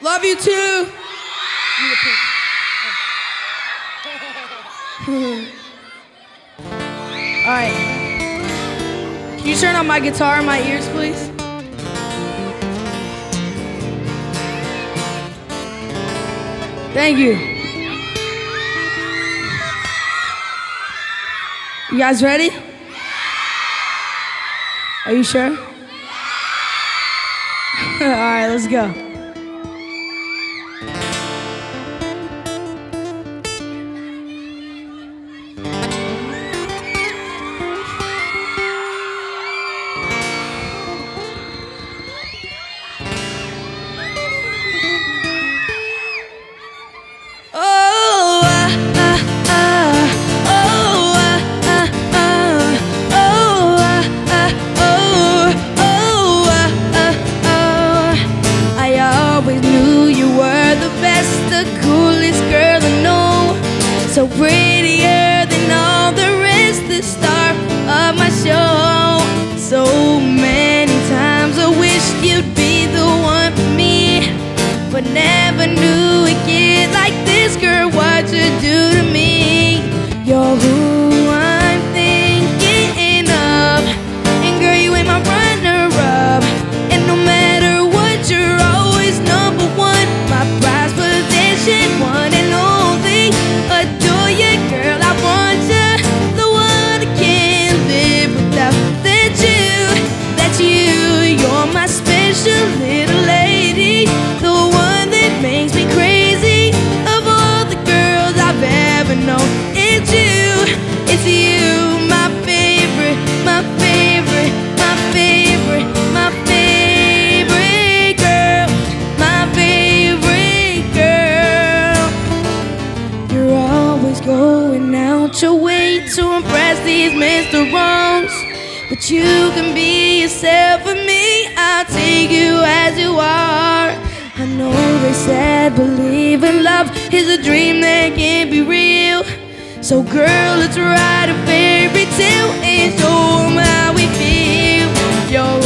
Love you too. Oh. All right. Can you turn on my guitar in my ears, please? Thank you. You guys ready? Are you sure? All right, let's go. But you can be yourself with me. I'll take you as you are. I know they said believing love is a dream that can't be real. So girl, let's write a fairy tale and show 'em how we feel. You're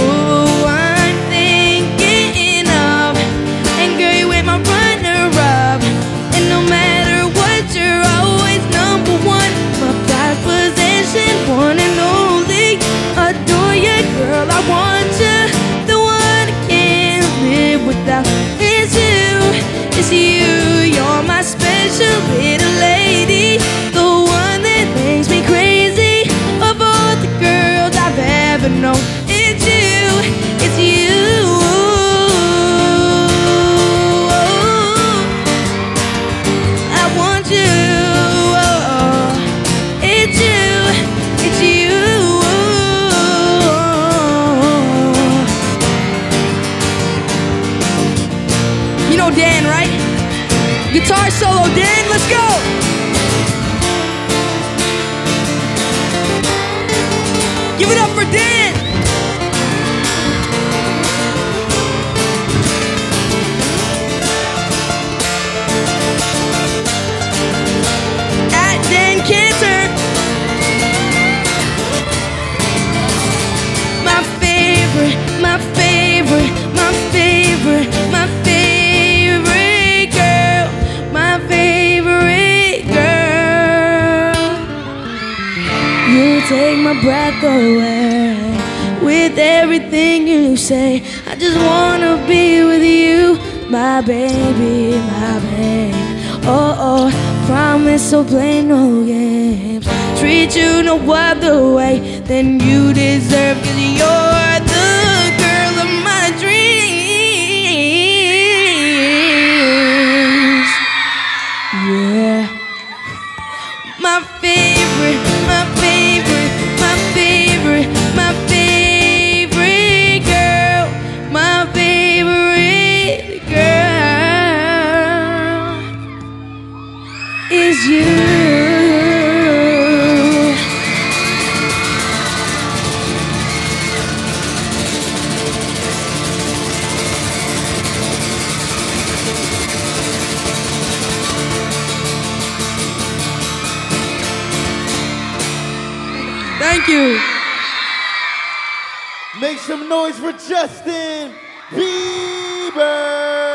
Guitar solo, Dan, let's go! Give it up for Dan! my breath away with everything you say. I just wanna be with you, my baby, my baby. Oh, oh, promise I'll play no games. Treat you no other way than you deserve, cause you're Thank you. Make some noise for Justin Bieber.